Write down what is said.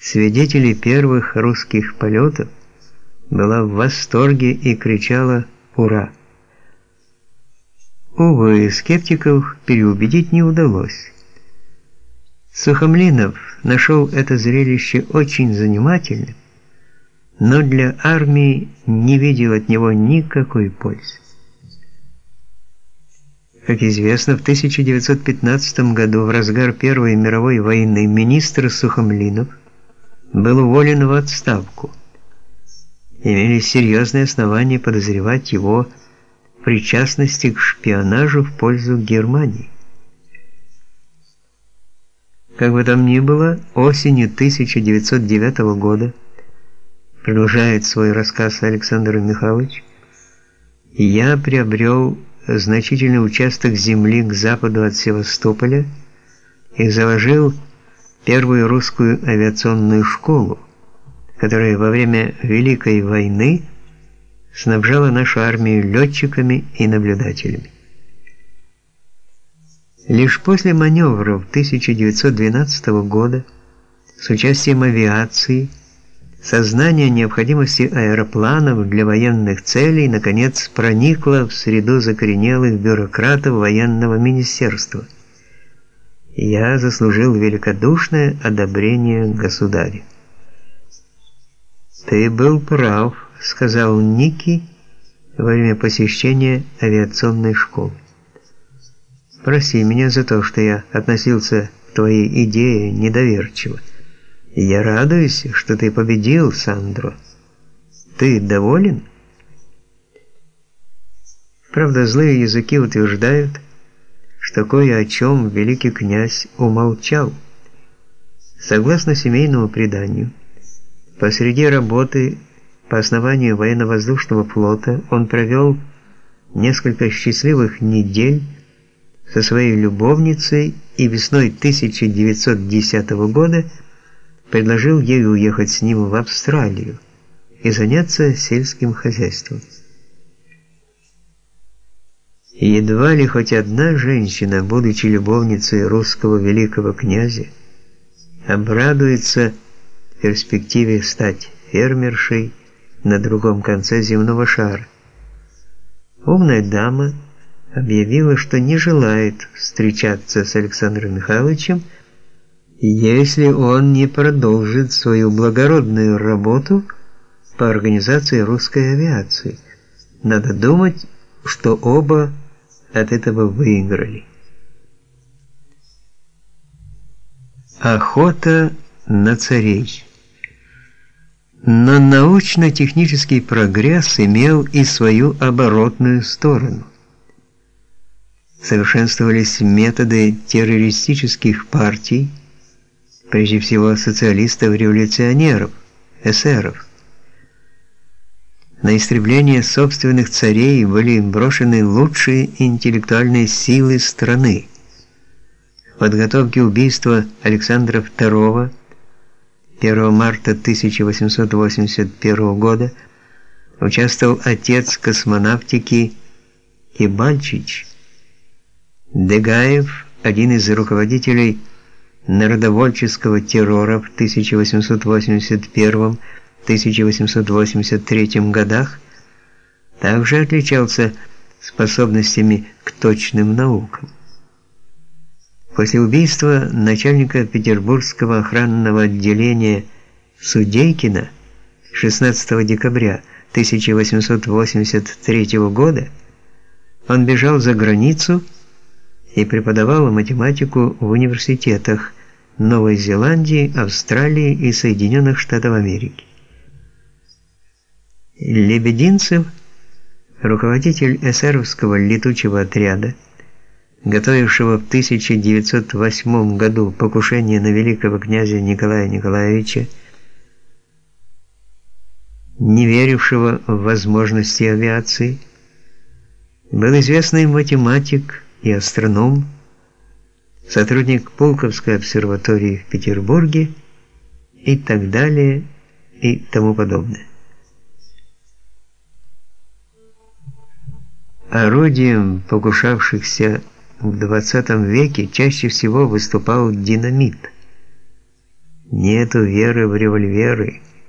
свидетелей первых русских полетов, была в восторге и кричала «Ура!». Увы, скептиков переубедить не удалось. Сухомлинов нашел это зрелище очень занимательным, но для армии не видел от него никакой пользы. Как известно, в 1915 году, в разгар Первой мировой войны, министр Сухомлинов был уволен в отставку. Имели серьезные основания подозревать его в причастности к шпионажу в пользу Германии. Как бы там ни было, осенью 1909 года, продолжает свой рассказ Александр Михайлович, я приобрел значительный участок земли к западу от Севастополя и заложил первую русскую авиационную школу, которая во время Великой войны снабжала нашу армию летчиками и наблюдателями. Лишь после маневров 1912 года с участием авиации Сознание необходимости аэропланов для военных целей наконец проникло в среду закоренелых бюрократов военного министерства. Я заслужил великодушное одобрение государя. «Ты был прав», — сказал Ники во время посещения авиационной школы. «Прости меня за то, что я относился к твоей идее недоверчиво. Я радуюсь, что ты победил, Сандро. Ты доволен? Правда, злые языки утверждают, что кое о чем великий князь умолчал. Согласно семейному преданию, посреди работы по основанию военно-воздушного флота он провел несколько счастливых недель со своей любовницей и весной 1910 года предложил ей уехать с ним в Австралию и заняться сельским хозяйством. И едва ли хоть одна женщина, будучи любовницей русского великого князя, обрадуется перспективе стать фермершей на другом конце земного шара. Умная дама объявила, что не желает встречаться с Александром Михайловичем, если он не продолжит свою благородную работу по организации русской авиации. Надо думать, что оба от этого выиграли. Охота на царей. Но научно-технический прогресс имел и свою оборотную сторону. Совершенствовались методы террористических партий, прежде всего социалистов-революционеров, эсеров. На истребление собственных царей были брошены лучшие интеллектуальные силы страны. В подготовке убийства Александра II 1 марта 1881 года участвовал отец космонавтики Кибальчич. Дегаев, один из руководителей народовольческого террора в 1881-1883 годах также отличался способностями к точным наукам. После убийства начальника Петербургского охранного отделения Судейкина 16 декабря 1883 года он бежал за границу и преподавал математику в университетах Новой Зеландии, Австралии и Соединенных Штатов Америки. Лебединцев, руководитель эсеровского летучего отряда, готовившего в 1908 году покушение на великого князя Николая Николаевича, не верившего в возможности авиации, был известный математик и астроном, сотрудник Пулковской обсерватории в Петербурге и так далее и тому подобное. Орудием покушавшихся в 20 веке чаще всего выступал динамит. Нету веры в револьверы.